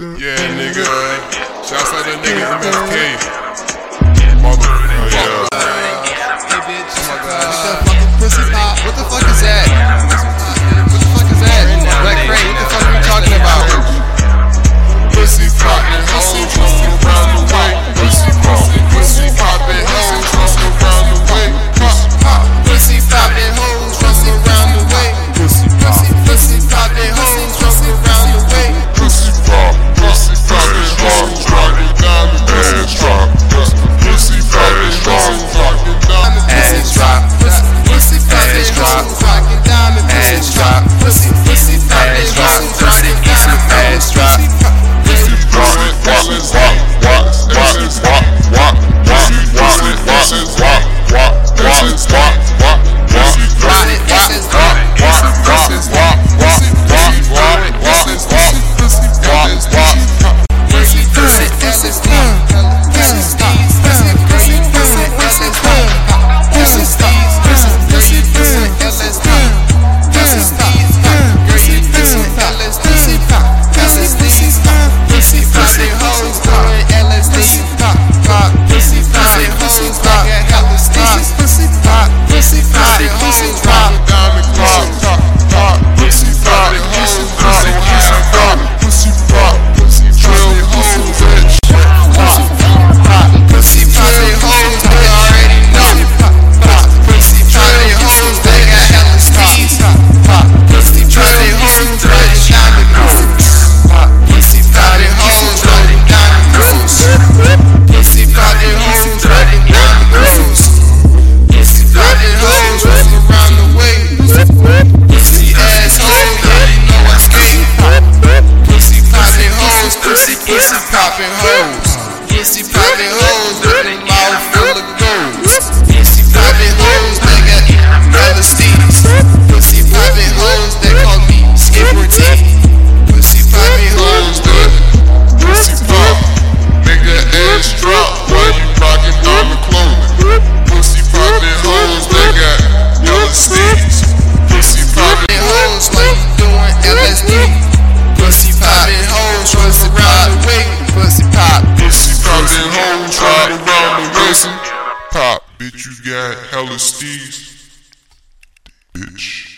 Yeah, nigga. Shouts out to niggas in Miss Cave. hoes. Yeah, hoes with her mouth full of gold. Yeah, she hoes that got. Pussy poppin' hoes that call me Skipper T. Pussy poppin' hoes that pussy pop. Make ass drop while you rockin' on the. Pussy poppin' hoes that got dollar. You got hella steez. Bitch.